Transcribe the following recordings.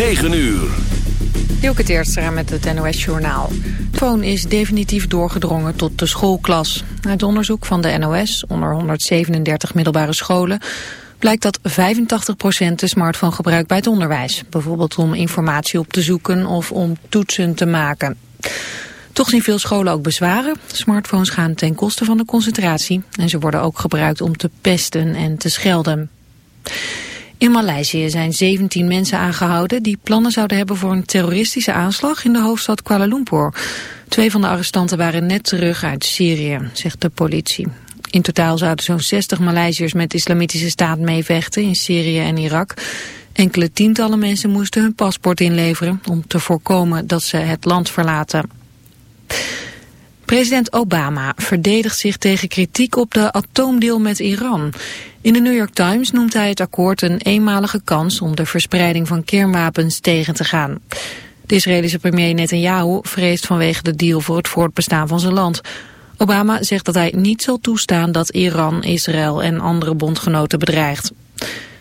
9 uur. Hielke Teerstra met het NOS Journaal. Telefoon is definitief doorgedrongen tot de schoolklas. Uit onderzoek van de NOS onder 137 middelbare scholen... blijkt dat 85% de smartphone gebruikt bij het onderwijs. Bijvoorbeeld om informatie op te zoeken of om toetsen te maken. Toch zien veel scholen ook bezwaren. Smartphones gaan ten koste van de concentratie... en ze worden ook gebruikt om te pesten en te schelden. In Maleisië zijn 17 mensen aangehouden die plannen zouden hebben voor een terroristische aanslag in de hoofdstad Kuala Lumpur. Twee van de arrestanten waren net terug uit Syrië, zegt de politie. In totaal zouden zo'n 60 Maleisiërs met de islamitische staat meevechten in Syrië en Irak. Enkele tientallen mensen moesten hun paspoort inleveren om te voorkomen dat ze het land verlaten. President Obama verdedigt zich tegen kritiek op de atoomdeal met Iran. In de New York Times noemt hij het akkoord een eenmalige kans om de verspreiding van kernwapens tegen te gaan. De Israëlische premier Netanyahu vreest vanwege de deal voor het voortbestaan van zijn land. Obama zegt dat hij niet zal toestaan dat Iran, Israël en andere bondgenoten bedreigt.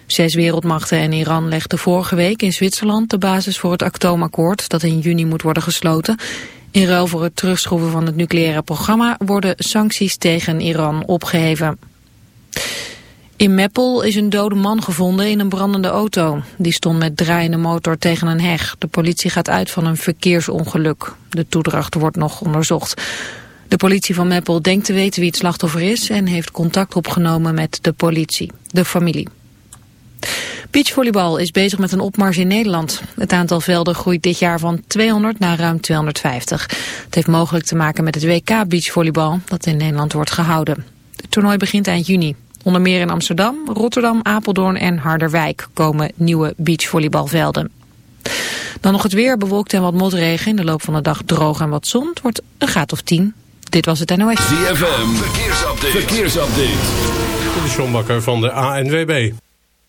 Zes wereldmachten en Iran legden vorige week in Zwitserland de basis voor het atoomakkoord dat in juni moet worden gesloten. In ruil voor het terugschroeven van het nucleaire programma worden sancties tegen Iran opgeheven. In Meppel is een dode man gevonden in een brandende auto. Die stond met draaiende motor tegen een heg. De politie gaat uit van een verkeersongeluk. De toedracht wordt nog onderzocht. De politie van Meppel denkt te weten wie het slachtoffer is... en heeft contact opgenomen met de politie, de familie. Beachvolleybal is bezig met een opmars in Nederland. Het aantal velden groeit dit jaar van 200 naar ruim 250. Het heeft mogelijk te maken met het WK Beachvolleybal dat in Nederland wordt gehouden. Het toernooi begint eind juni. Onder meer in Amsterdam, Rotterdam, Apeldoorn en Harderwijk komen nieuwe beachvolleybalvelden. Dan nog het weer, bewolkt en wat motregen. In de loop van de dag droog en wat zon. Het wordt een graad of 10. Dit was het NOS. ZFM, verkeersupdate. verkeersupdate. De Sjombakker van de ANWB.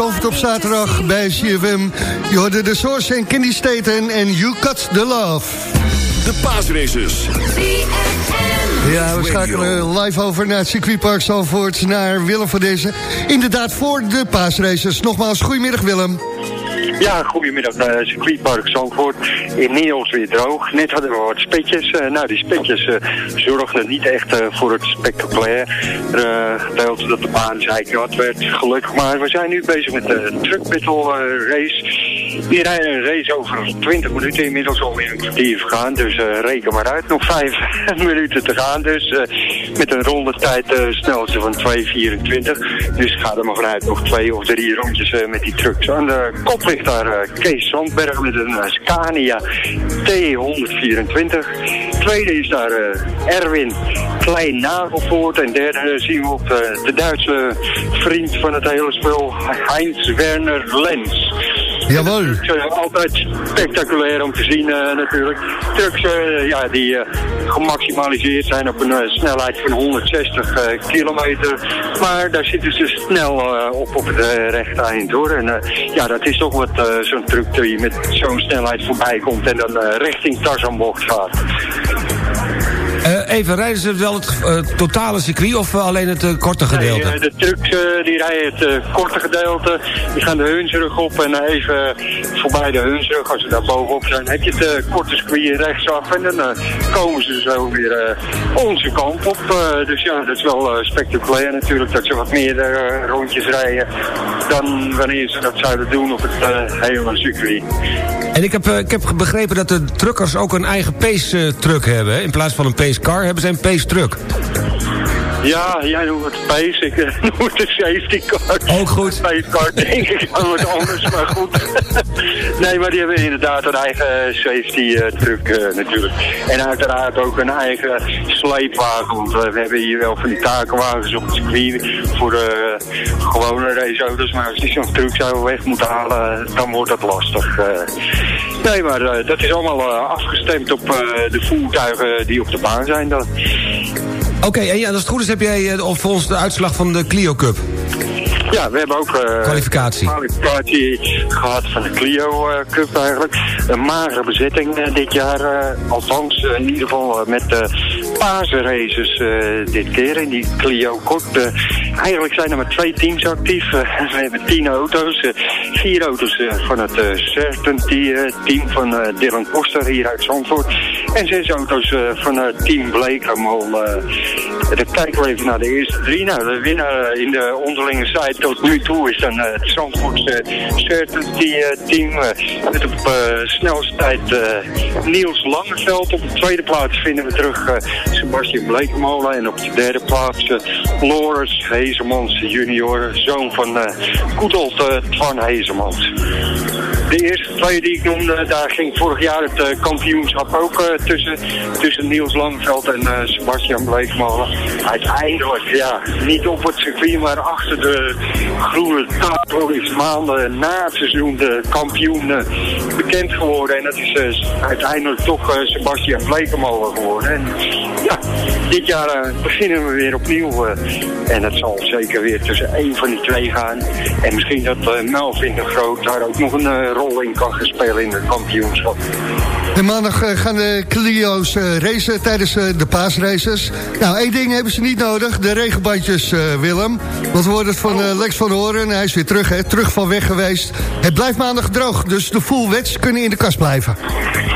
Zalvert op zaterdag bij CFM. Je hoorde de Source en Candy Staten en You Cut the Love. De paasraces. Ja, we schakelen live over naar het circuitpark Zalvoort, naar Willem van deze. Inderdaad, voor de paasraces. Nogmaals, goedemiddag Willem. Ja, goedemiddag naar circuitpark Zandvoort. Inmiddels weer droog. Net hadden we wat spetjes. Eh, nou, die spetjes eh, zorgden niet echt eh, voor het spectaculair eh, gedeelte dat de baan zijknat werd. Gelukkig, maar we zijn nu bezig met de truck battle eh, race. Die rijden een race over 20 minuten, inmiddels alweer een kwartier. Dus eh, reken maar uit, nog 5 minuten te gaan. Dus eh, met een rondetijd uh, snelste van 2.24. Dus ga er maar vanuit nog twee of drie rondjes eh, met die trucks. Aan de kop ligt daar eh, Kees Zandberg met een eh, Scania T124. Tweede is daar eh, Erwin Klein Nagelvoort. En derde eh, zien we op eh, de Duitse vriend van het hele spel, Heinz Werner Lens. Jawel. Trucks, eh, altijd spectaculair om te zien eh, natuurlijk. Trucks eh, ja, die gemaximaliseerd zijn op een snelheid van 160 eh, kilometer. Maar daar zitten ze snel op op het rechte eind hoor. En ja, dat is toch wat zo'n truck die met zo'n snelheid voorbij komt en dan richting Tarzanbocht gaat. Eh, even, rijden ze wel het eh, totale circuit of eh, alleen het korte gedeelte? Nee, de trucks die rijden het korte gedeelte. Die gaan de Hunsrug op en even voorbij de Hunsrug, als ze daar bovenop zijn, heb je het korte circuit rechtsaf. En dan komen ze zo weer onze kant op. Dus ja, dat is wel spectaculair natuurlijk dat ze wat meer rondjes rijden dan wanneer ze dat zouden doen op het hele circuit. En ik heb, ik heb begrepen dat de truckers ook een eigen pace-truck hebben. In plaats van een pace-car hebben ze een pace-truck. Ja, jij noemt het pace, ik eh, noem het de safety car. Ook goed. Safety car denk ik aan wat anders, maar goed. nee, maar die hebben inderdaad een eigen safety eh, truck eh, natuurlijk. En uiteraard ook een eigen sleepwagen, want eh, we hebben hier wel van die takenwagens op het circuit voor de eh, gewone raceauto's. Maar als die zo'n truck zouden weg moeten halen, dan wordt dat lastig. eh. nee, maar eh, dat is allemaal eh, afgestemd op eh, de voertuigen die op de baan zijn dan. Oké, en ja, als het goed is heb jij eh, voor ons de uitslag van de Clio Cup. Ja, we hebben ook... eh, Kwalificatie. kwalificatie gehad van de Clio eh, Cup eigenlijk. Een magere bezetting dit jaar. althans, in ieder geval met de paasraces eh, dit keer in die Clio Cup. Eh, eigenlijk zijn er maar twee teams actief. Eh, we hebben tien auto's. vier auto's van het uh, team van Dylan Koster hier uit Zandvoort. En zes auto's van het team Bleekamol. dan kijken we even naar de eerste drie. Nou, de winnaar in de onderlinge site tot nu toe is dan het Zandvoortse Certainty team. met op snelste tijd Niels Langeveld. Op de tweede plaats vinden we terug Sebastian Blekemolen. En op de derde plaats eh, Loris Hezemans junior. Zoon van uh, Koetelt uh, Twan Hezemans. De eerste twee die ik noemde, daar ging vorig jaar het eh, kampioenschap ook eh, tussen, tussen Niels Langeveld en eh, Sebastian Bleekmolen. Uiteindelijk, ja, niet op het circuit, maar achter de groene tafel is maanden na het seizoen de kampioen eh, bekend geworden. En dat is eh, uiteindelijk toch eh, Sebastian Blekemolen geworden. En ja, dit jaar eh, beginnen we weer opnieuw. eh, en het zal zeker weer tussen één van die twee gaan. En misschien dat eh, Melvin de Groot daar ook nog een rol in kan gaan spelen in het kampioenschap. En maandag gaan de Clio's racen tijdens de paasraces. Nou, één ding hebben ze niet nodig. De regenbandjes, Willem. Want we hoorden het van Lex van Horen. Hij is weer terug, hè. Terug van weg geweest. Het blijft maandag droog. Dus de full wets kunnen in de kast blijven.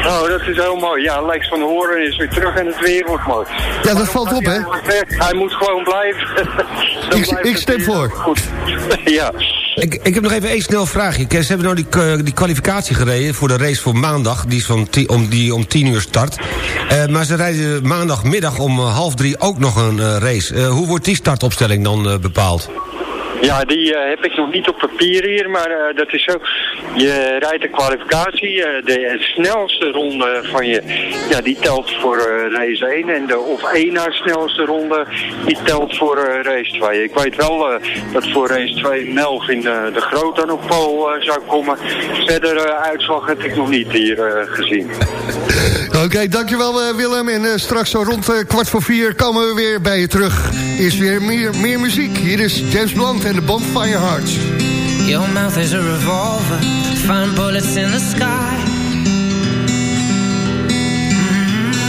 Nou, dat is heel mooi. Ja, Lex van Horen is weer terug en het weer wordt mooi. Ja, dat valt op, hè? Hij moet gewoon blijven. Ik- stem voor. Goed. ja. Ik, ik heb nog even één snel vraagje. Ze hebben nou die, eh, die kwalificatie gereden voor de race voor maandag. Die, is van om, die om tien uur start. Eh, maar ze rijden maandagmiddag om eh, half drie ook nog een race. Eh, hoe wordt die startopstelling dan eh, bepaald? Ja, die eh, heb ik nog niet op papier hier, maar eh, dat is zo. Je rijdt de kwalificatie, eh, de snelste ronde van je, ja, die telt voor race 1. En de of één na snelste ronde, die telt voor race 2. Ik weet wel dat voor race 2 Melvin de Groot dan op pol zou komen. Verder uitslag heb ik nog niet hier gezien. Oké, dankjewel eh, Willem. En eh, straks zo rond eh, kwart voor vier komen we weer bij je terug. Eerst weer meer, meer muziek. Hier is James Blunt en de Bonfire Hearts. Your mouth is a revolver, find bullets in the sky.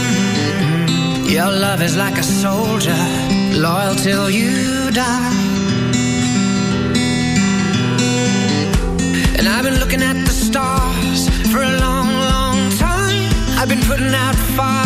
Mm. Your love is like a soldier, loyal till you die. And I've been looking at the stars for a long. I've been putting out fires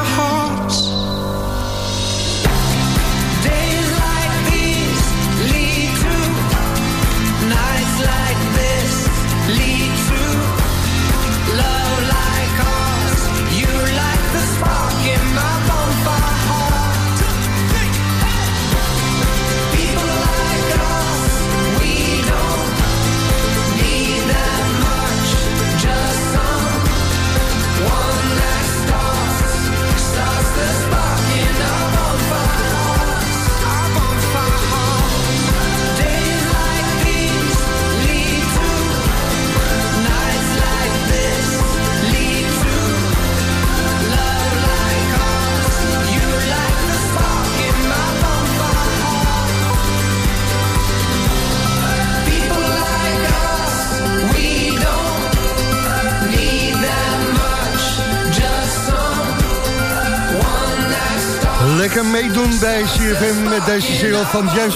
bij CFM met deze single van James.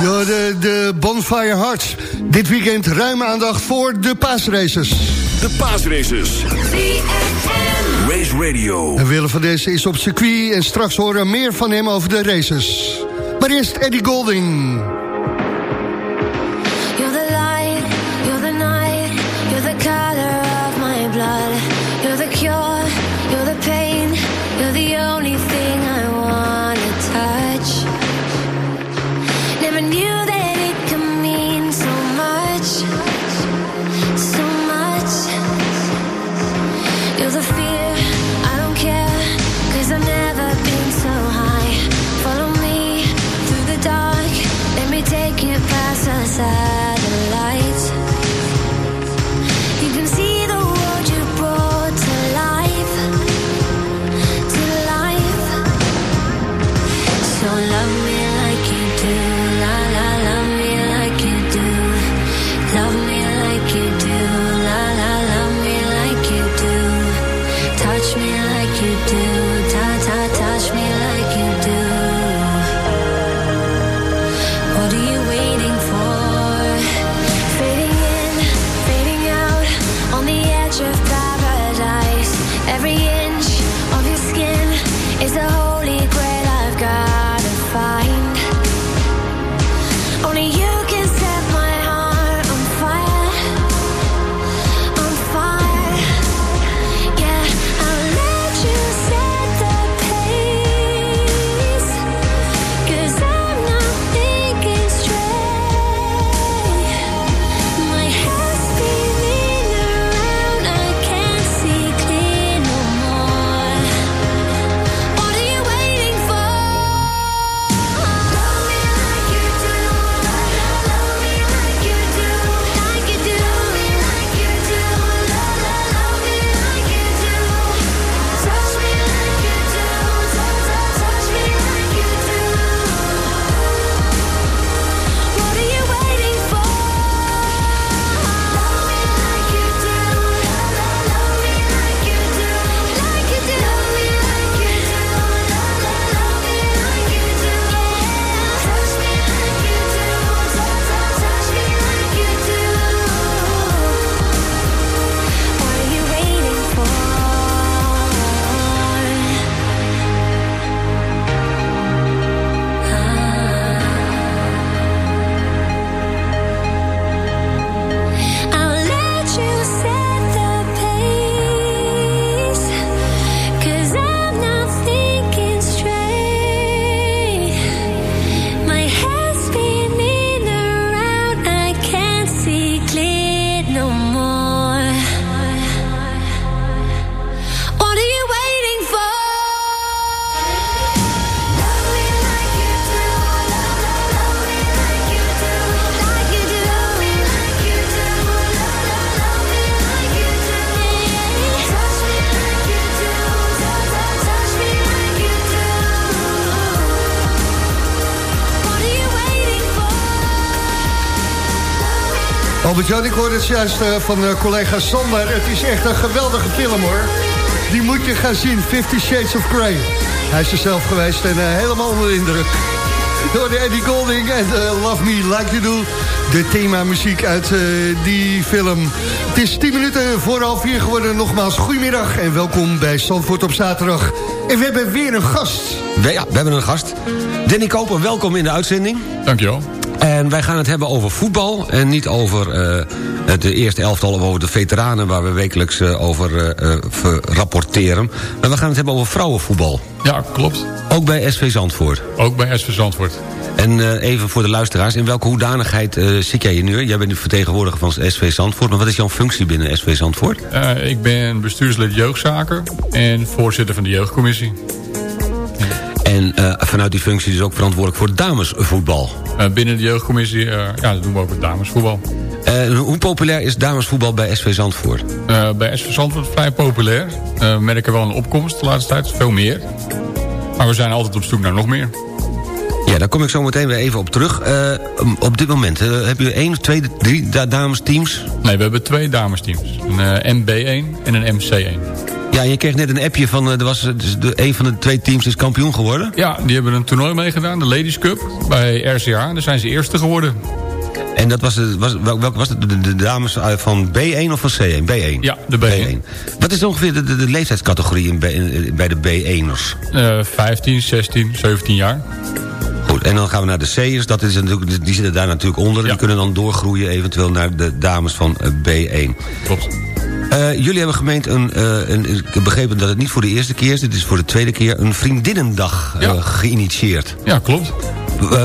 Ja, de, de Bonfire Hearts. Dit weekend ruime aandacht voor de paasraces. De paasraces. Race Radio. En Willem van deze is op circuit en straks horen we meer van hem over de races. Maar eerst Eddie Golding. Albert-Jan, ik hoorde het juist eh, van eh, collega Sander. Het is echt een geweldige film, hoor. Die moet je gaan zien, Fifty Shades of Grey. Hij is er zelf geweest en eh, helemaal onder de indruk. Door de Eddie Golding en eh, Love Me Like You Do. De themamuziek uit eh, die film. Het is 10 minuten voor half vier geworden. Nogmaals, goedemiddag en welkom bij Zandvoort op zaterdag. En we hebben weer een gast. We, ja, we hebben een gast. Danny Koper, welkom in de uitzending. Dankjewel. En wij gaan het hebben over voetbal en niet over eh, het eerste elftal... of over de veteranen waar we wekelijks eh, over eh, rapporteren. Maar we gaan het hebben over vrouwenvoetbal. Ja, klopt. Ook bij SV Zandvoort. Ook bij SV Zandvoort. En even voor de luisteraars, in welke hoedanigheid zit jij hier nu? Jij bent de vertegenwoordiger van SV Zandvoort, maar wat is jouw functie binnen SV Zandvoort? Ik ben bestuurslid jeugdzaken en voorzitter van de jeugdcommissie. En eh, vanuit die functie dus ook verantwoordelijk voor damesvoetbal. Eh, binnen de jeugdcommissie eh, ja, dat doen we ook het damesvoetbal. Hoe populair is damesvoetbal bij SV Zandvoort? Bij SV Zandvoort vrij populair. We merken wel een opkomst de laatste tijd, veel meer. Maar we zijn altijd op zoek naar nog meer. Ja, daar kom ik zo meteen weer even op terug. Op dit moment, eh, heb je één, twee, drie da damesteams? Nee, we hebben twee damesteams. Een eh, MB1 en een MC1. Ja, je kreeg net een appje van, eh, er was, eh, dus de, een van de twee teams is kampioen geworden. Ja, die hebben een toernooi meegedaan, de Ladies Cup, bij RCA. Daar zijn ze eerste geworden. En dat was, de- was, welk, welk was het, de, de dames uit van B1 of van C1? B1? Ja, de B1. Wat is ongeveer de, de, de leeftijdscategorie in, bij de B1'ers? Eh 15, 16, 17 jaar. Goed, en dan gaan we naar de C'ers. Dat is natuurlijk, die zitten daar natuurlijk onder. Die kunnen dan doorgroeien eventueel naar de dames van eh, B1. Klopt. Eh, jullie hebben gemeend, een, eh, een, ik heb begrepen dat het niet voor de eerste keer is... dit is voor de tweede keer een vriendinnendag eh, geïnitieerd. Ja, klopt.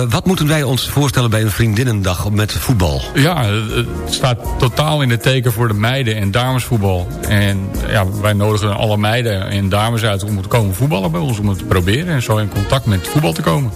Wat moeten wij ons voorstellen bij een vriendinnendag met voetbal? Ja, het staat totaal in het teken voor de meiden- en damesvoetbal. En ja, wij nodigen alle meiden en dames uit om te komen voetballen bij ons. Om het te proberen en zo in contact met voetbal te komen.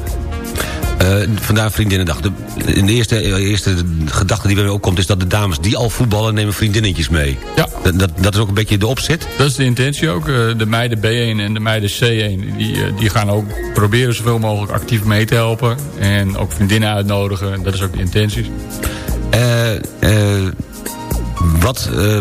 Eh, vandaar Vriendinnendag. De, in de eerste, eh, eerste gedachte die bij mij opkomt... is dat de dames die al voetballen nemen vriendinnetjes mee. Ja. Dat, dat, dat is ook een beetje de opzet. Dat is de intentie ook. Eh, De meiden B1 en de meiden C1... die, die gaan ook proberen zoveel mogelijk actief mee te helpen. En ook vriendinnen uitnodigen. Dat is ook de intentie. Eh, eh, wat, eh,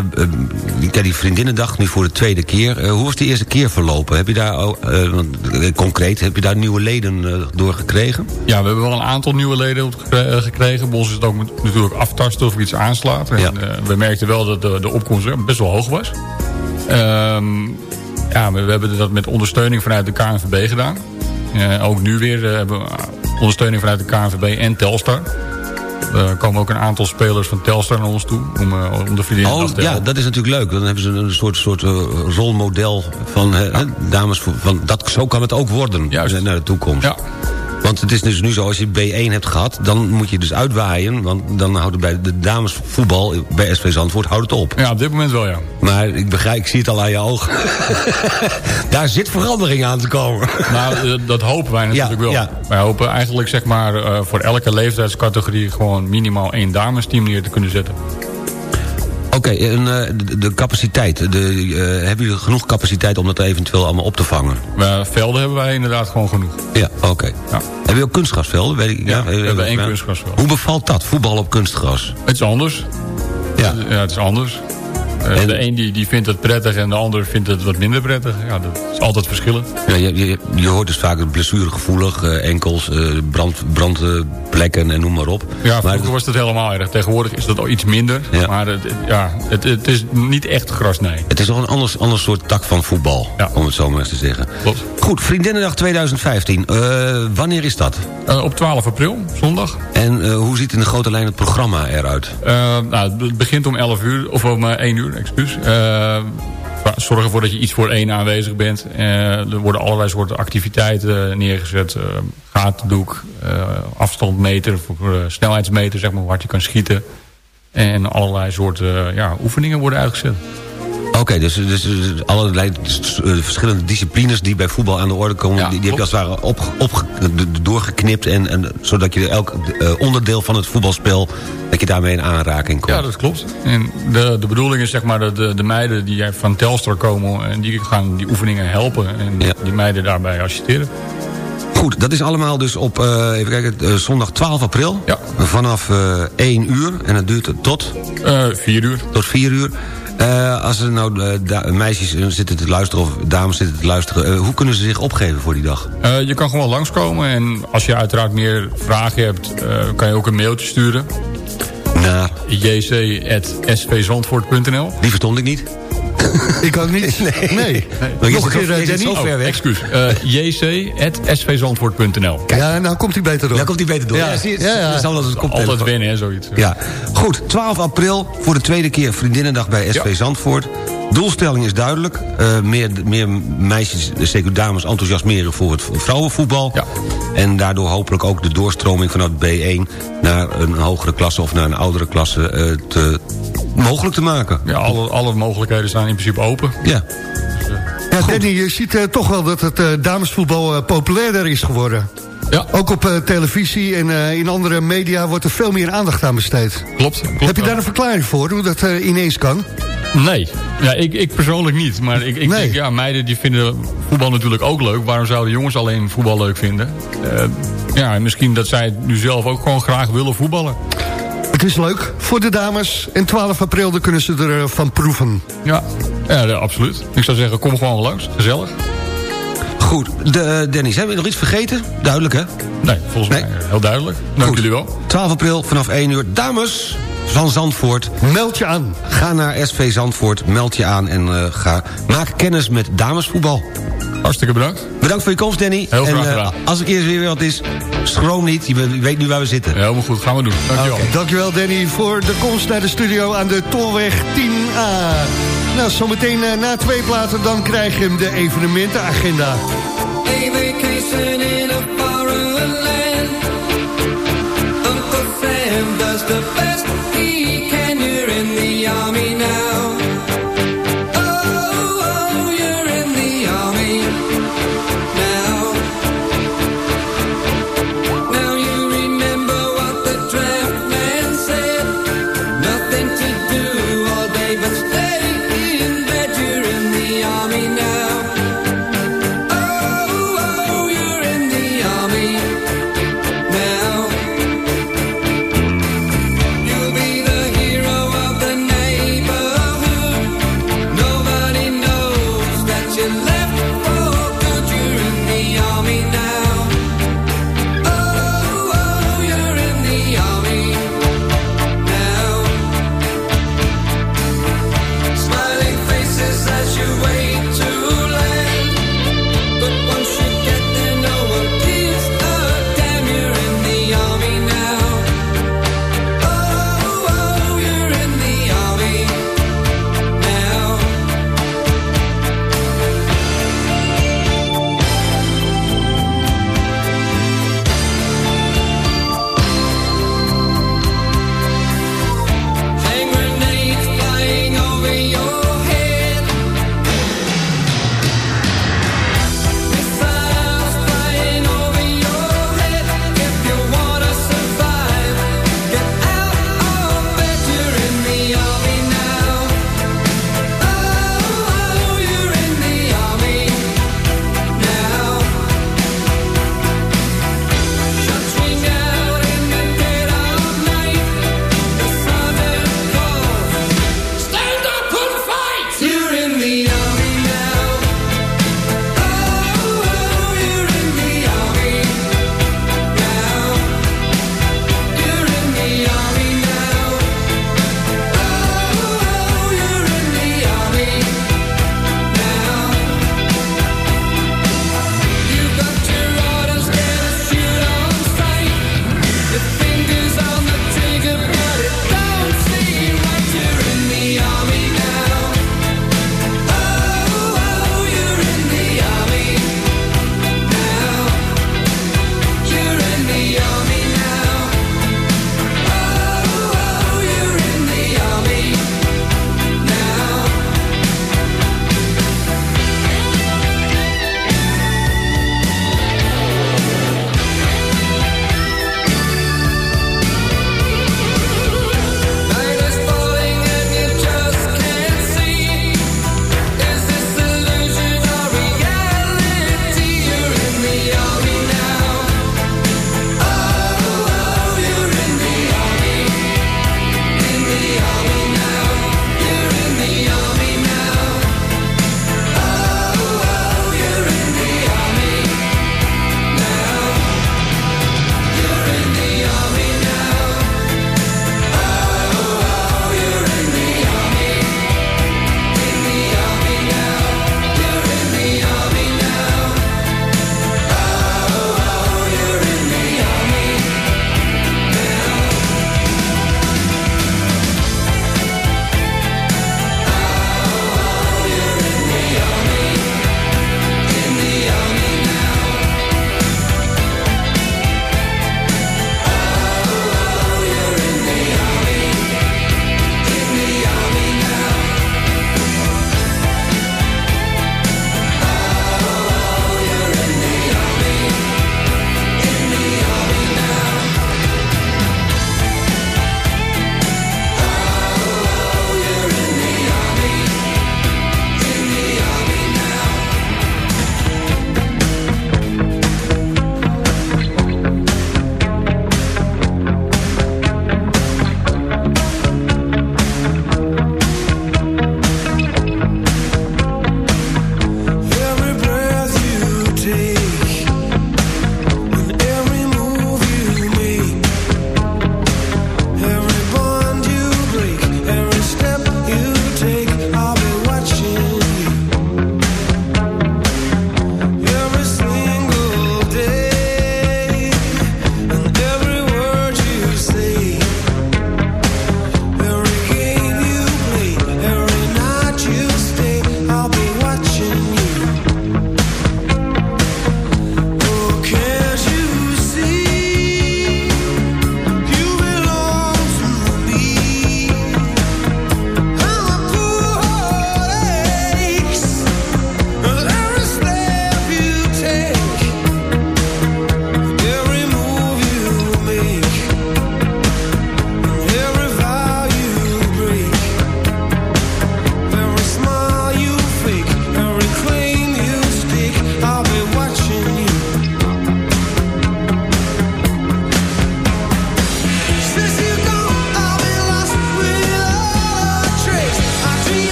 ja, die vriendinnendag nu voor de tweede keer. Eh, hoe was de eerste keer verlopen? Heb je daar, eh, concreet, heb je daar nieuwe leden door gekregen? Ja, we hebben wel een aantal nieuwe leden gekre- gekregen. Bij ons is het ook natuurlijk aftasten of iets aanslaat. En, we merkten wel dat de, de opkomst best wel hoog was. Ehm, ja, we, we hebben dat met ondersteuning vanuit de KNVB gedaan. Ook nu weer hebben we ondersteuning vanuit de KNVB en Telstar. Er komen ook een aantal spelers van Telstar naar ons toe om, eh, om de vriendinnendag Oh, te ja, dat is natuurlijk leuk. Dan hebben ze een soort, soort eh, rolmodel van eh, dames. Van, dat, zo kan het ook worden naar de toekomst. Ja. Want het is dus nu zo, als je B1 hebt gehad... dan moet je dus uitwaaien. Want dan houdt het bij de damesvoetbal bij SV Zandvoort houdt het op. Ja, op dit moment wel, ja. Maar ik begrijp, ik zie het al aan je ogen. Daar zit verandering aan te komen. Nou, dat hopen wij natuurlijk wel. ja. Wij hopen eigenlijk zeg maar, eh, voor elke leeftijdscategorie... gewoon minimaal één damesteam neer te kunnen zetten. Oké, en eh, de, capaciteit. De, eh, hebben jullie genoeg capaciteit om dat eventueel allemaal op te vangen? Maar velden hebben wij inderdaad gewoon genoeg. Ja, oké. Hebben je ook kunstgrasvelden? Weet ik, Ja, we eh, hebben één ja. kunstgrasveld. Hoe bevalt dat, voetbal op kunstgras? Het is anders. Ja. ja het is anders. Eh, de een die, die vindt het prettig en de ander vindt het wat minder prettig. Ja, dat is altijd verschillend. Ja, je, je, je hoort dus vaak blessuregevoelig, eh, enkels, eh, brand, brandplekken en noem maar op. Ja, vroeger maar, was dat helemaal erg. Tegenwoordig is dat al iets minder. Maar het, ja, het, het is niet echt gras, nee. het is toch een ander, ander soort tak van voetbal, om het zo maar eens te zeggen. Klopt. Goed, Vriendinnendag 2015. Eh, wanneer is dat? Op 12 april, zondag. En hoe ziet in de grote lijn het programma eruit? Nou, het begint om 11 uur, of om eh, 1 uur, excuus. Eh, zorg ervoor dat je iets voor één aanwezig bent. Eh, er worden allerlei soorten activiteiten neergezet. eh gatendoek, eh, afstandmeter, voor, snelheidsmeter, zeg maar, hoe hard je kan schieten. En allerlei soorten ja, oefeningen worden uitgezet. Oké, dus, dus, dus allerlei eh, verschillende disciplines die bij voetbal aan de orde komen... die, die heb je als het ware op, op, doorgeknipt... En, en, zodat je elk eh, onderdeel van het voetbalspel... dat je daarmee in aanraking komt. Ja, dat klopt. En de, de bedoeling is zeg maar dat de, de meiden die van Telstar komen... en die gaan die oefeningen helpen en die meiden daarbij assisteren. Goed, dat is allemaal dus op eh, even kijken, eh, zondag 12 april. Ja. Vanaf eh 1 uur. En dat duurt tot? Eh 4 uur. Tot 4 uur. Eh, als er nou eh, meisjes eh, zitten te luisteren of dames zitten te luisteren... hoe kunnen ze zich opgeven voor die dag? Je kan gewoon langskomen en als je uiteraard meer vragen hebt... kan je ook een mailtje sturen. Naar? jc.svzandvoort.nl Die verstond ik niet. Ik ook niet. Nee. nee. Je Nog een keer, zo- eh, ver weg. excuus. Eh jc.svzandvoort.nl Ja, nou komt hij beter door. Daar komt hij beter door. Ja, Ja, zie ja, ja. dat is altijd winnen, hè, zoiets. Ja, goed. 12 april voor de tweede keer Vriendinnendag bij SV Ja. Zandvoort. Doelstelling is duidelijk. Eh, meer, meer meisjes, zeker dames, enthousiasmeren voor het vrouwenvoetbal. Ja. En daardoor hopelijk ook de doorstroming vanuit B1... naar een hogere klasse of naar een oudere klasse eh, te, mogelijk te maken. Ja, alle, alle mogelijkheden zijn in principe open. Ja. Ja, Danny, je ziet eh, toch wel dat het eh, damesvoetbal eh, populairder is geworden. Ja. Ook op eh, televisie en eh, in andere media wordt er veel meer aandacht aan besteed. Klopt. klopt Heb je daar een verklaring voor, hoe dat eh, ineens kan? Nee, ja, ik, ik persoonlijk niet. Maar ik, ik Nee. denk, ja, meiden die vinden voetbal natuurlijk ook leuk. Waarom zouden jongens alleen voetbal leuk vinden? Eh, ja, en misschien dat zij nu zelf ook gewoon graag willen voetballen. Het is leuk voor de dames en 12 april dan kunnen ze ervan van proeven. Ja, ja, ja, absoluut. Ik zou zeggen, kom gewoon langs. Gezellig. Goed, de, eh, Dennis, hebben we nog iets vergeten? Duidelijk, hè? Nee, volgens Nee. mij eh, heel duidelijk. Dank Goed. jullie wel. 12 april vanaf 1 uur. Dames van Zandvoort, Meld je aan. Ga naar SV Zandvoort, meld je aan en eh, ga, maak kennis met damesvoetbal. Hartstikke bedankt. Bedankt voor je komst, Danny. Heel graag en, eh, gedaan. als er keer weer wat is, schroom niet. Je weet nu waar we zitten. Ja, helemaal goed. Gaan we doen. Dankjewel. Oké, Dankjewel Danny voor de komst naar de studio aan de Tolweg 10A. Nou, zometeen eh, na twee platen dan krijg je hem de evenementenagenda. In a foreign land. Uncle Sam does the best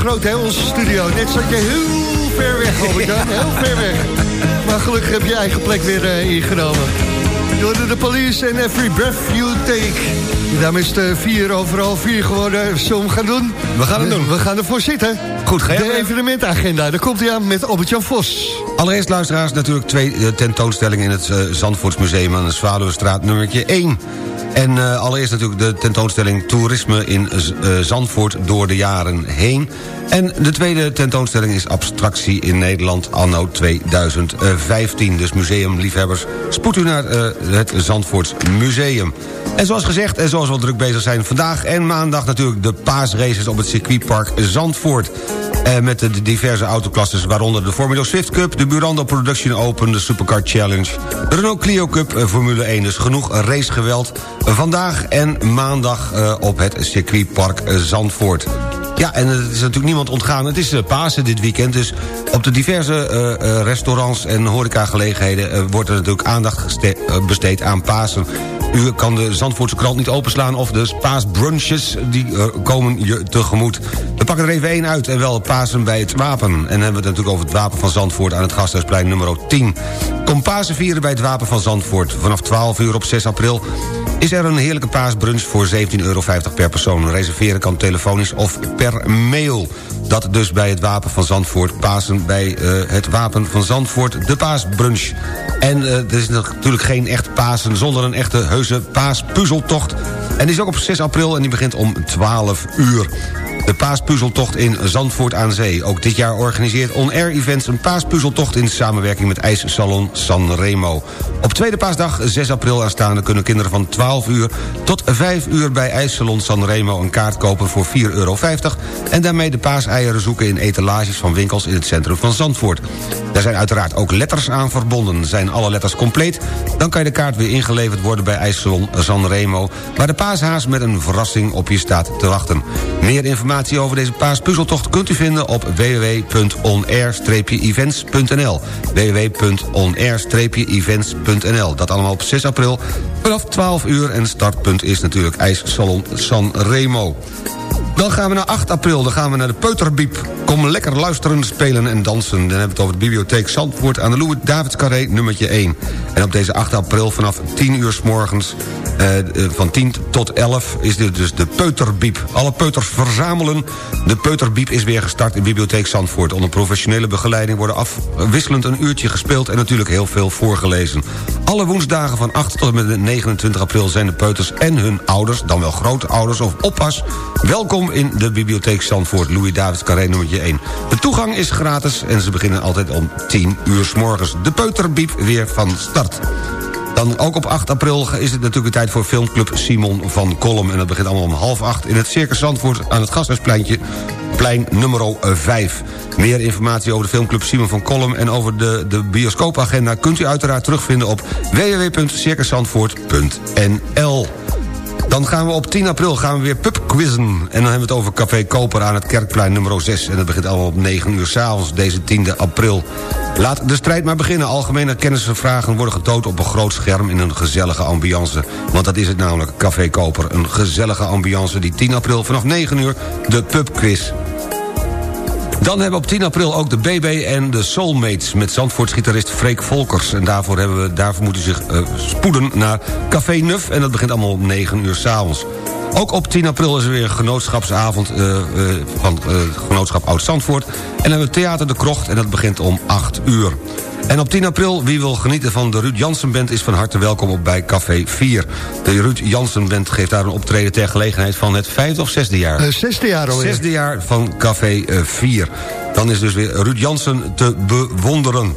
groot, hè, onze studio. Net zat je heel ver weg, Albert-Jan. Heel ver weg. Maar gelukkig heb je eigen plek weer eh, ingenomen. Door de police en every breath you take. Daarmee is het eh, vier overal vier geworden. Zullen we gaan doen? We gaan het doen. We gaan ervoor zitten. Goed, ga De evenementagenda, daar komt hij aan met Albert-Jan Vos. Allereerst luisteraars natuurlijk twee eh, tentoonstellingen... in het Zandvoortsmuseum aan de Zwaluwenstraat nummertje 1. En eh, allereerst natuurlijk de tentoonstelling Toerisme in eh, Zandvoort door de jaren heen. En de tweede tentoonstelling is Abstractie in Nederland anno 2015. Dus museumliefhebbers, spoed u naar eh, het Zandvoorts Museum. En zoals gezegd, en zoals we al druk bezig zijn... vandaag en maandag natuurlijk de paasraces op het circuitpark Zandvoort. Eh, met de diverse autoklasses, waaronder de Formula Swift Cup... de Burando Production Open, de Supercar Challenge... de Renault Clio Cup eh, Formule 1. Dus genoeg racegeweld vandaag en maandag eh, op het circuitpark Zandvoort. Ja, en het is natuurlijk niemand ontgaan. Het is eh, Pasen dit weekend, dus op de diverse eh, restaurants en horecagelegenheden... wordt er natuurlijk aandacht besteed aan Pasen. U kan de Zandvoortse krant niet openslaan of de paasbrunches... die eh, komen je tegemoet. We pakken er even één uit en wel Pasen bij het Wapen. En dan hebben we het natuurlijk over het Wapen van Zandvoort... aan het Gasthuisplein nummer 10. Kom Pasen vieren bij het Wapen van Zandvoort. Vanaf 12 uur op 6 april is er een heerlijke paasbrunch voor 17,50 euro per persoon. Reserveren kan telefonisch of per mail. Dat dus bij het Wapen van Zandvoort. Pasen bij eh, het Wapen van Zandvoort, de paasbrunch. En eh, er is natuurlijk geen echt Pasen zonder een echte heuse paaspuzzeltocht. En die is ook op 6 april en die begint om 12 uur. De paaspuzzeltocht in Zandvoort aan Zee. Ook dit jaar organiseert On Air Events een paaspuzzeltocht... in samenwerking met ijssalon Sanremo. Op tweede paasdag, 6 april aanstaande... kunnen kinderen van 12 uur tot 5 uur bij ijssalon Sanremo... een kaart kopen voor 4,50 euro... en daarmee de paaseieren zoeken in etalages van winkels... in het centrum van Zandvoort. Daar zijn uiteraard ook letters aan verbonden. Zijn alle letters compleet, dan kan je de kaart weer ingeleverd worden... bij ijssalon Sanremo... waar de paashaas met een verrassing op je staat te wachten. Meer informatie over deze paaspuzzeltocht kunt u vinden op www.onair-events.nl www.onair-events.nl Dat allemaal op 6 april vanaf 12 uur. En startpunt is natuurlijk IJssalon Sanremo. Dan gaan we naar 8 april, dan gaan we naar de Peuterbiep. Kom lekker luisteren, spelen en dansen. Dan hebben we het over de bibliotheek Zandvoort aan de Louis Davids Carré nummertje 1. En op deze 8 april vanaf 10 uur s morgens, eh, eh, van 10 tot 11, is dit dus de Peuterbiep. Alle peuters verzamelen. De Peuterbiep is weer gestart in bibliotheek Zandvoort. Onder professionele begeleiding worden afwisselend een uurtje gespeeld... en natuurlijk heel veel voorgelezen. Alle woensdagen van 8 tot en met de 29 april zijn de peuters en hun ouders... dan wel grootouders of oppas... welkom in de bibliotheek Zandvoort, Louis Davids Carré nummertje 1. De toegang is gratis en ze beginnen altijd om 10 uur s morgens. De Peuterbiep weer van start. Dan ook op 8 april is het natuurlijk tijd voor filmclub Simon van Kolm. En dat begint allemaal om half acht in het Circus Zandvoort... aan het Gasthuispleintje, plein nummer 5. Meer informatie over de filmclub Simon van Kolm... en over de, de bioscoopagenda kunt u uiteraard terugvinden op www.circuszandvoort.nl. Dan gaan we op 10 april gaan we weer pubquizzen. En dan hebben we het over Café Koper aan het Kerkplein nummer 6. En dat begint allemaal op 9 uur s'avonds, deze 10e april. Laat de strijd maar beginnen. Algemene kennisvragen worden getoond op een groot scherm... in een gezellige ambiance. Want dat is het namelijk, Café Koper. Een gezellige ambiance die 10 april vanaf 9 uur de pubquiz. Dan hebben we op 10 april ook de BB en de Soulmates... met Zandvoorts gitarist Freek Volkers. En daarvoor, hebben we, zich eh, spoeden naar Café Nuf... en dat begint allemaal om 9 uur s'avonds. Ook op 10 april is er weer een genootschapsavond eh, eh, van Genootschap Oud-Zandvoort. En dan hebben we Theater de Krocht en dat begint om 8 uur. En op 10 april, wie wil genieten van de Ruud Jansen Band... is van harte welkom op bij Café 4. De Ruud Jansen Band geeft daar een optreden ter gelegenheid... van het vijfde of zesde jaar? Eh, zesde jaar alweer. Zesde jaar van Café eh, 4. Dan is dus weer Ruud Jansen te bewonderen.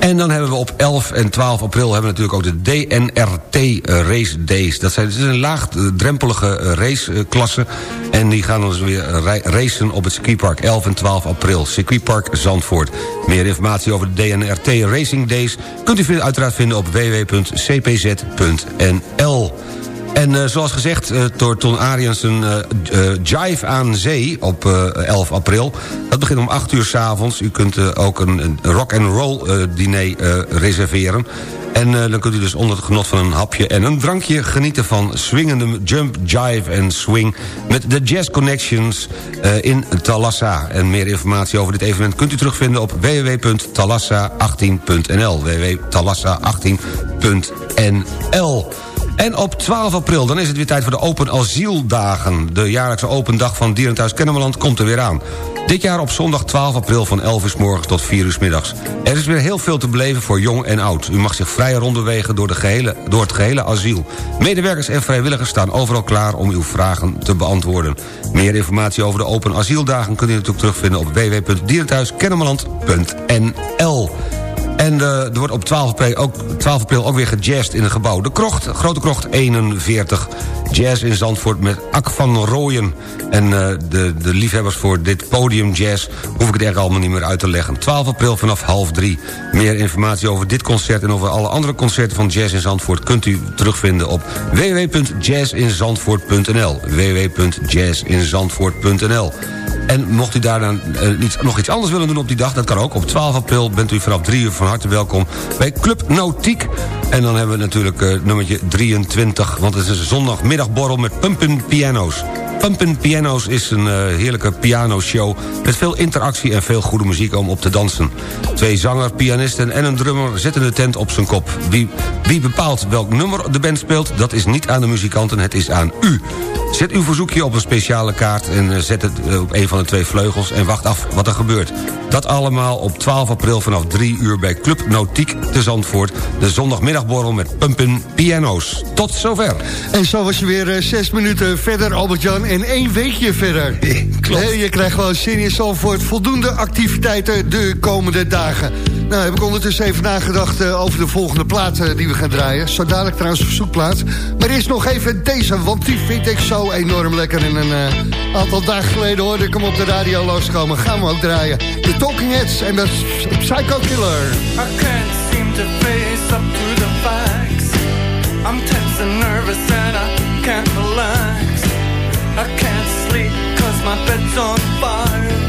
En dan hebben we op 11 en 12 april hebben we natuurlijk ook de DNRT eh, Race Days. Dat zijn, is een laagdrempelige eh, raceklasse. En die gaan dus weer eh, ra- racen op het circuitpark 11 en 12 april. Circuitpark Zandvoort. Meer informatie over de DNRT Racing Days... kunt u uiteraard vinden op www.cpz.nl. En eh, zoals gezegd eh, door Ton Ariensen, eh, eh, Jive aan Zee op eh, 11 april. Dat begint om 8 uur s'avonds. U kunt ook een, een rock-and-roll eh, diner eh, reserveren. En dan kunt u dus onder het genot van een hapje en een drankje... genieten van swingende jump, jive en swing... met de Jazz Connections in Talassa. En meer informatie over dit evenement kunt u terugvinden op www.talassa18.nl www.talassa18.nl en op 12 april, dan is het weer tijd voor de Open Asieldagen. De jaarlijkse open dag van Dierenthuis Kennemerland komt er weer aan. Dit jaar op zondag 12 april van 11 uur s morgens tot 4 uur s middags. Er is weer heel veel te beleven voor jong en oud. U mag zich vrij rondbewegen door, de gehele, door het gehele asiel. Medewerkers en vrijwilligers staan overal klaar om uw vragen te beantwoorden. Meer informatie over de Open Asieldagen kunt u natuurlijk terugvinden op www.dierenthuiskennemerland.nl. En eh, er wordt op 12 april, ook, 12 april ook weer gejazzed in het gebouw De Krocht, Grote Krocht 41. Jazz in Zandvoort met Ak van Rooyen. En eh, de, de liefhebbers voor dit podium jazz... hoef ik het er allemaal niet meer uit te leggen. 12 april vanaf half drie. Meer informatie over dit concert en over alle andere concerten van Jazz in Zandvoort... kunt u terugvinden op www.jazzinzandvoort.nl www.jazzinzandvoort.nl en mocht u daar dan eh, nog iets anders willen doen op die dag... dat kan ook. Op 12 april bent u vanaf 3 uur van harte welkom bij Club Nautiek. En dan hebben we natuurlijk eh, nummertje 23... want het is een zondagmiddagborrel met pumpin piano's. Pumpin Piano's is een eh, heerlijke pianoshow... met veel interactie en veel goede muziek om op te dansen. Twee zanger, pianisten en een drummer zetten de tent op zijn kop. Wie, wie bepaalt welk nummer de band speelt... dat is niet aan de muzikanten, het is aan u. Zet uw verzoekje op een speciale kaart... en eh, zet het op een van de twee vleugels en wacht af wat er gebeurt. Dat allemaal op 12 april vanaf 3 uur bij Club Nautiek te Zandvoort. De zondagmiddagborrel met Pumpin Piano's. Tot zover. En zo was je weer eh, zes minuten verder, Albert-Jan, en één weekje verder. Klopt. Je krijgt gewoon zin in Zandvoort, voldoende activiteiten de komende dagen. Nou, heb ik ondertussen even nagedacht eh, over de volgende plaat eh, die we gaan draaien. Zo dadelijk trouwens verzoekplaat. Maar eerst nog even deze, want die vind ik zo enorm lekker. En een eh, aantal dagen geleden hoorde ik hem op de radio loskomen. Gaan we ook draaien. De Talking Heads en de Psycho Killer. I can't seem to face up to. I'm tense and nervous and I can't relax. I can't sleep cause my bed's on fire.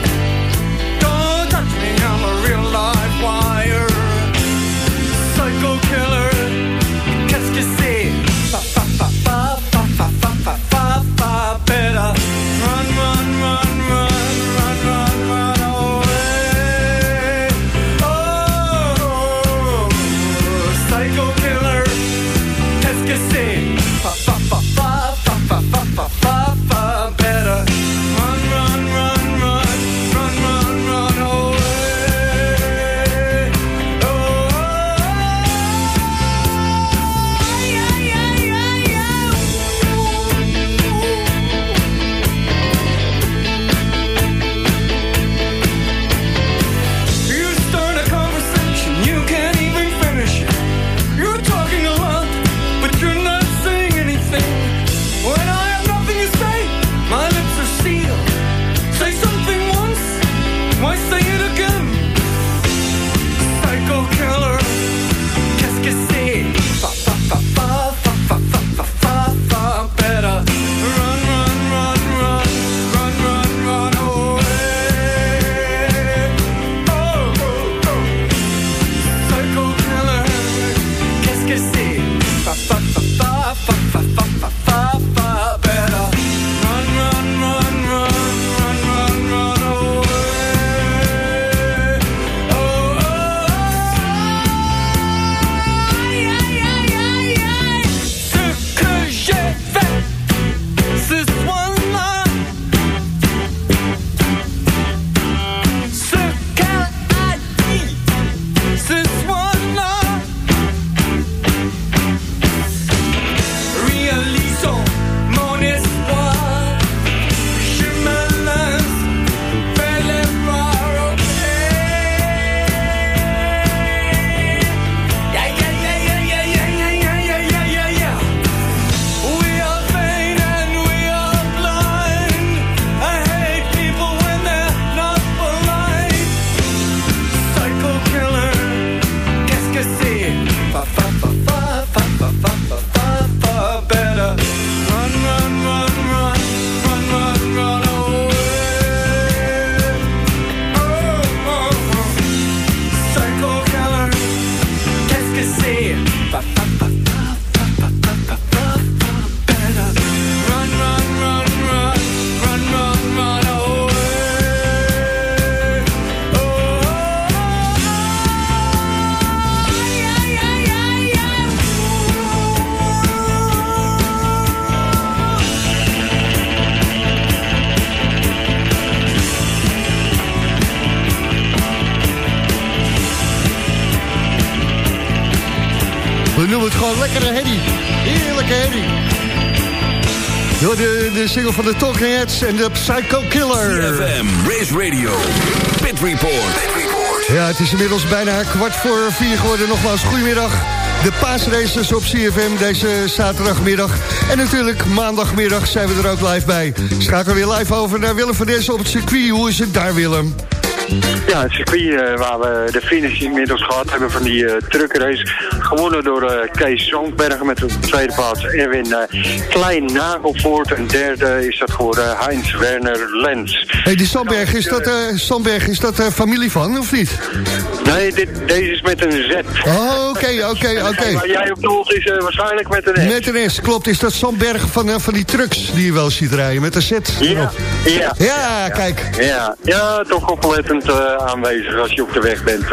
Single van de Talking Heads en de Psycho Killer. CFM, Race Radio, Pit Report. Ja, het is inmiddels bijna kwart voor vier geworden. Nogmaals, goedemiddag. De paasraces op CFM deze zaterdagmiddag. En natuurlijk maandagmiddag zijn we er ook live bij. Schakelen weer live over naar Willem van Dessen op het circuit. Hoe is het daar, Willem? Ja, het circuit eh, waar we de finish inmiddels gehad hebben van die uh, truckrace. Gewonnen door eh, Kees Zandbergen met de tweede plaats Erwin Klein Nagelvoort. En derde is dat geworden Heinz Werner Lens. hey, die Sandberg, is dat, eh Sandberg, is dat eh, familie van, of niet? Nee, dit, deze is met een Z. Oh, oké, oké, oké. Waar jij op doelt is eh, waarschijnlijk met een S. Met een S, klopt. Is dat Sandberg van, eh, van die trucks die je wel ziet rijden met een Z Ja, erop? ja. Ja, kijk. Ja, ja toch oplettend eh, aanwezig als je op de weg bent.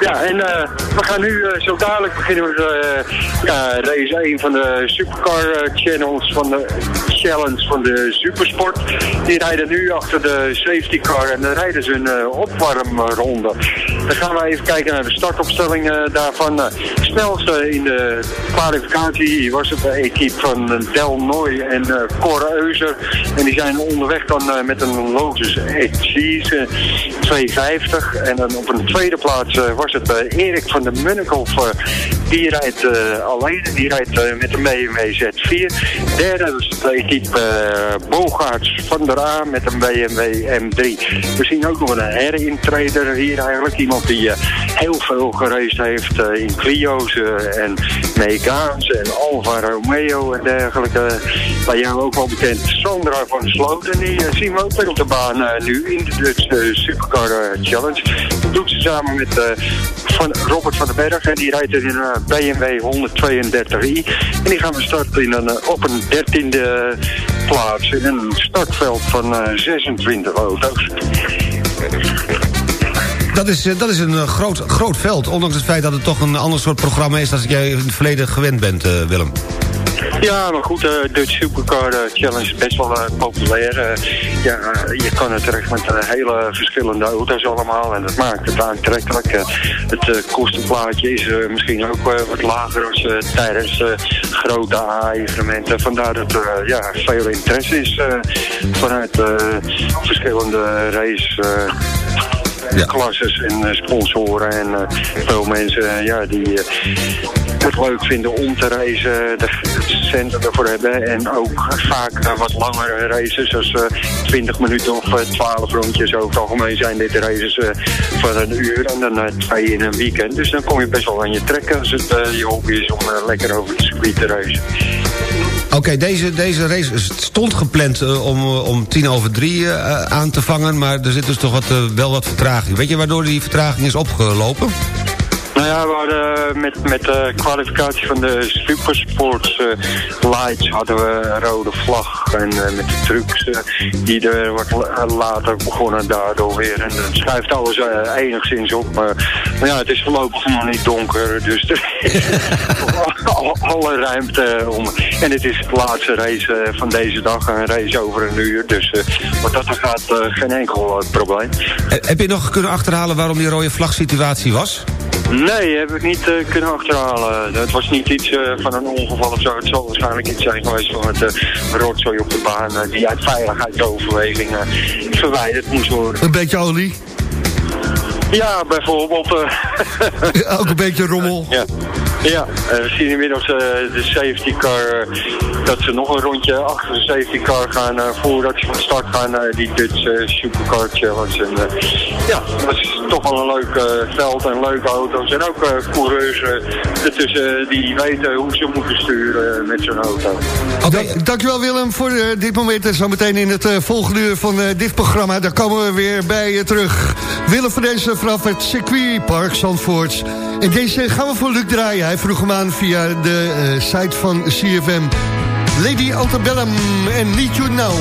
Eh. ja, en eh, we gaan nu eh, zo dadelijk beginnen met eh, ja, race 1 van de Supercar eh, Channels van de Challenge van de Supersport. Die rijden nu achter de safety car en dan rijden ze een eh, opwarmronde. Dan gaan we even kijken naar de startopstelling eh, daarvan. Eh, snelste in de kwalificatie was het de equipe van Del Noy en Cor Euser. En die zijn onderweg dan met een Lotus Exige 250. En dan op een tweede plaats was het Erik van der Munnikhoff. die rijdt alleen, die rijdt met een BMW Z4. Derde was de equipe eh Bogaerts van der A met een BMW M3. We zien ook nog een herintreder hier eigenlijk. Iemand die eh, heel veel gereisd heeft eh, in Clio's en Megaans en Alfa Romeo en dergelijke. Bij jou ook wel bekend Sandra van Sloten. Die zien we ook weer op de baan nu in de Dutch Supercar Challenge. Dat doet ze samen met van Robert van den Berg. En die rijdt in een BMW 132i. En die gaan we starten in een, op een dertiende plaats. In een startveld van eh, 26 auto's. Dat is, eh, dat is een eh, groot, groot veld, ondanks het feit dat het toch een ander soort programma is... dan jij in het verleden gewend bent, eh, Willem. Ja, maar goed, de Dutch Supercar eh, Challenge is best wel eh, populair. Eh, ja, eh, je kan het terecht met eh, hele verschillende auto's allemaal en dat maakt het aantrekkelijk. Eh, het eh, kostenplaatje is eh, misschien ook eh, wat lager als eh, tijdens eh, grote A-evenementen. Vandaar dat er eh, ja, veel interesse is eh, vanuit eh, verschillende race... eh, klasses en eh, sponsoren en eh, veel mensen eh, ja, die eh, het leuk vinden om te racen, de centen ervoor hebben en ook vaak eh, wat langere races, als eh 20 minuten of eh, 12 rondjes. Over het algemeen zijn dit races eh, van een uur en dan eh, twee in een weekend. Dus dan kom je best wel aan je trekken als het eh, je hobby is om eh, lekker over het circuit te racen. Oké, deze, deze race stond gepland eh, om, eh, om tien over drie eh, aan te vangen... maar er zit dus toch wat, eh, wel wat vertraging. Weet je waardoor die vertraging is opgelopen? Nou ja, we hadden eh, met, met de kwalificatie van de Supersports eh, Lights hadden we een rode vlag. En eh, met de trucks die er wat la- later begonnen daardoor weer. En dat schuift alles enigszins op. Maar, maar ja, het is voorlopig nog niet donker. Dus er is al- alle ruimte om. En het is de laatste race van deze dag. Een race over een uur. Dus wat dat gaat, geen enkel probleem. Heb je nog kunnen achterhalen waarom die rode vlagsituatie was? Nee, heb ik niet eh, kunnen achterhalen. Het was niet iets eh, van een ongeval of zo. Het zal waarschijnlijk iets zijn geweest van het eh, rotzooi op de baan... die uit veiligheidsoverwegingen verwijderd moest worden. Een beetje olie. Ja, bijvoorbeeld... eh, Ook een beetje rommel. ja, ja eh, we zien inmiddels eh, de safety car... eh, dat ze nog een rondje achter de safety car gaan... eh, voordat ze van start gaan naar die Dutch eh, Supercar Challenge. En, eh, ja, dat is toch wel een leuk eh, veld en leuke auto's. En ook eh, coureurs eh, ertussen die weten hoe ze moeten sturen met zo'n auto. Dank- Dankjewel Willem voor dit moment. En zometeen in het eh, volgende uur van eh, dit programma... daar komen we weer bij je terug. Willem van deze vanaf het circuitpark Zandvoort. En deze gaan we voor Luc draaien. Hij aan via de eh, site van CFM. Lady Antebellum en Need You Now.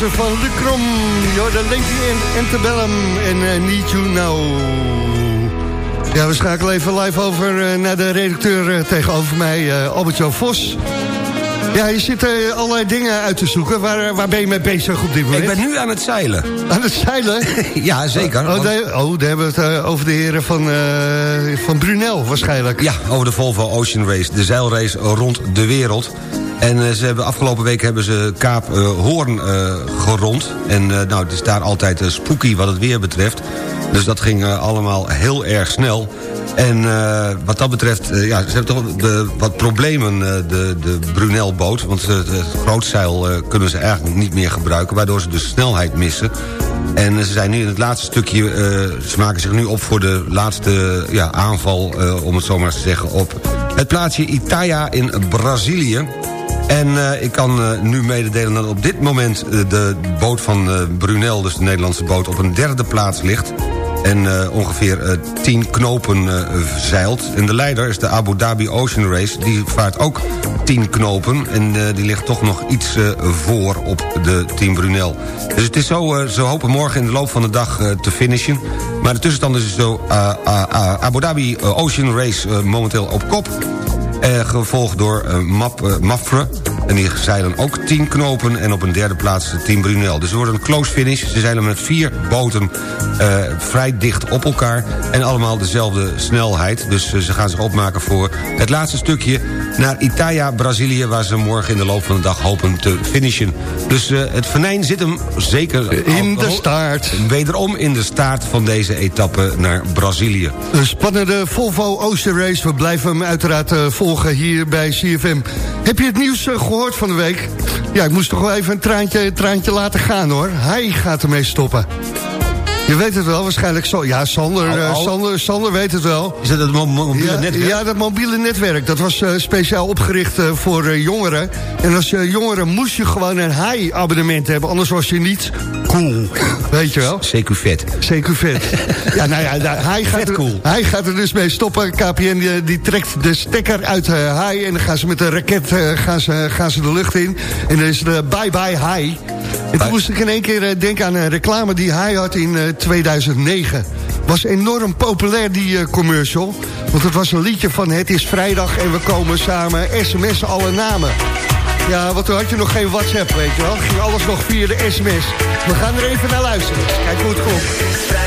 Keuze van de Krom. Jordan Linky en Antebellum en eh, Need You Now. Ja, we schakelen even live over eh, naar de redacteur eh, tegenover mij, Albert-Jan Vos. Ja, je zit eh, allerlei dingen uit te zoeken. Waar, waar ben je mee bezig op dit moment? Ik ben nu aan het zeilen. Aan het zeilen? ja, zeker. Oh, want- daar, oh, daar hebben we het eh, over de heren van, eh, van Brunel waarschijnlijk. Ja, over de Volvo Ocean Race, de zeilrace rond de wereld. En eh, ze hebben, afgelopen week hebben ze Kaap eh, Hoorn eh, gerond. En eh, nou, het is daar altijd eh, spooky wat het weer betreft. Dus dat ging eh, allemaal heel erg snel. En eh, wat dat betreft, eh, ja, ze hebben toch de, wat problemen, eh, de, de Brunel-boot. Want het grootzeil kunnen ze eigenlijk niet meer gebruiken... waardoor ze de snelheid missen. En ze zijn nu in het laatste stukje... ze maken zich nu op voor de laatste ja, aanval, om het zo maar te zeggen... op het plaatsje Itaia in Brazilië. En ik kan nu mededelen dat op dit moment de boot van Brunel... dus de Nederlandse boot, op een derde plaats ligt en eh, ongeveer eh, 10 knopen eh, zeilt. En de leider is de Abu Dhabi Ocean Race. Die vaart ook 10 knopen en eh, die ligt toch nog iets eh, voor op de Team Brunel. Dus het is zo, eh, ze hopen morgen in de loop van de dag eh, te finishen. Maar de tussenstand is zo eh, ah, ah, Abu Dhabi eh, Ocean Race eh, momenteel op kop. Eh, gevolgd door eh, Map, eh, Mafre. En die zeilen ook 10 knopen. En op een derde plaats Team Brunel. Dus het wordt een close finish. Ze zeilen met vier boten vrij dicht op elkaar. En allemaal dezelfde snelheid. Dus ze gaan zich opmaken voor het laatste stukje... naar Italia, Brazilië... waar ze morgen in de loop van de dag hopen te finishen. Dus eh, het venijn zit hem zeker... In de staart. Wederom in de staart van deze etappe naar Brazilië. Een spannende Volvo Ocean Race. We blijven hem uiteraard eh, volgen hier bij CFM. Heb je het nieuws eh, gehoord van de week? Ja, ik moest toch wel even een traantje, een traantje laten gaan hoor. Hij gaat ermee stoppen. Je weet het wel, waarschijnlijk. Zo, ja, Sander, eh. Sander, Sander weet het wel. Is dat het mo- mo- mobiele ja, netwerk? Ja, dat mobiele netwerk. Dat was eh, speciaal opgericht eh, voor jongeren. En als jongeren moest je gewoon een high-abonnement hebben. Anders was je niet cool. Weet je wel? CQ vet. CQ vet. ja, nou ja, hij, gaat er, cool. hij gaat er dus mee stoppen. KPN die, die trekt de stekker uit eh high. En dan gaan ze met een raket eh, gaan ze, gaan ze de lucht in. En dan is de bye-bye high. En toen moest ik in één keer eh, denken aan een reclame die hij had in eh, 2009. Was enorm populair, die eh, commercial. Want het was een liedje van Het is vrijdag en we komen samen. sms'en alle namen. Ja, want toen had je nog geen WhatsApp, weet je wel. Ging alles nog via de sms. We gaan er even naar luisteren. Kijk hoe het komt.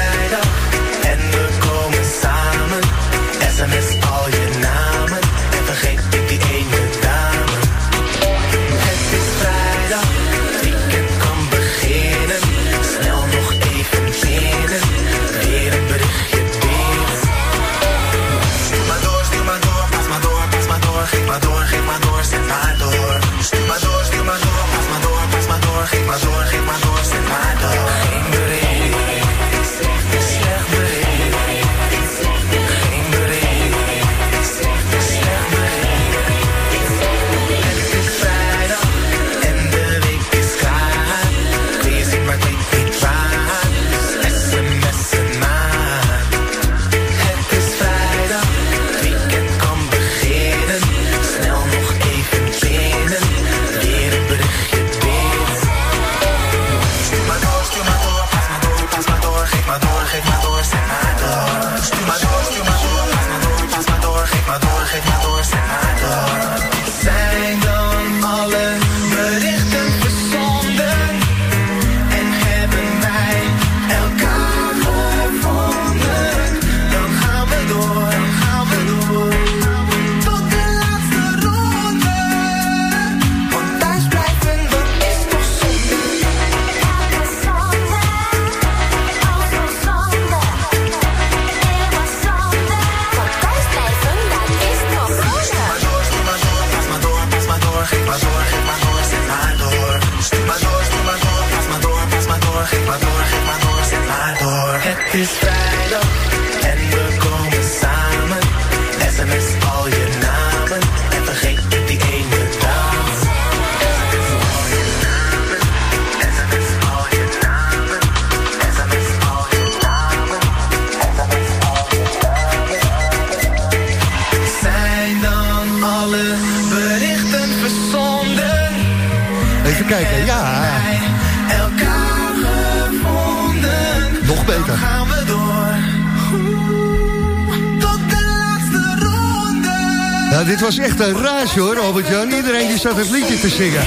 Het liedje te zingen.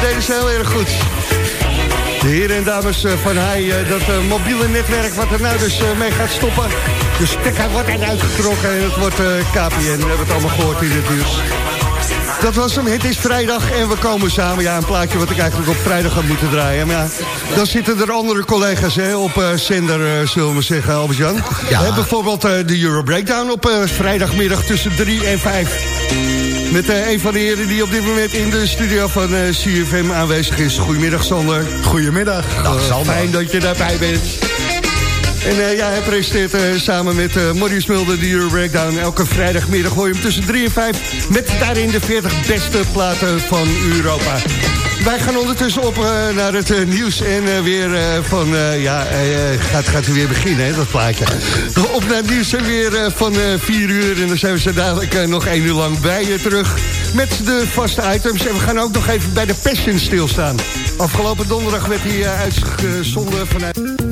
Deden ze heel erg goed. De heren en dames eh, van hij, eh, dat eh, mobiele netwerk wat er nou dus mee gaat stoppen. De stekker wordt eruit getrokken en het wordt KPN. We hebben het allemaal gehoord in het nieuws. Dat was hem. Het is vrijdag en we komen samen. Ja, een plaatje wat ik eigenlijk op vrijdag had moeten draaien. Maar ja, dan zitten er andere collega's hè, op zender, zullen we zeggen, Albert-Jan. Ja. bijvoorbeeld de Euro Breakdown op vrijdagmiddag tussen 3 en 5. Met eh, een van de heren die op dit moment in de studio van eh, CFM aanwezig is. Goedemiddag, Sander. Goedemiddag. Dag, Sander. Fijn dat je daarbij bent. En eh, ja, hij presenteert eh, samen met eh Maurice Mulder de Euro Breakdown. Elke vrijdagmiddag gooi je hem tussen 3 en 5... met daarin de 40 beste platen van Europa. Wij gaan ondertussen op eh, naar het eh, nieuws en eh, weer van... ja, gaat, gaat u weer beginnen, dat plaatje. Op naar het nieuws en weer van 4 uur. En dan zijn we zo dadelijk nog 1 uur lang bij je terug... met de vaste items. En we gaan ook nog even bij de Passion stilstaan. Afgelopen donderdag werd hij uitgezonden vanuit...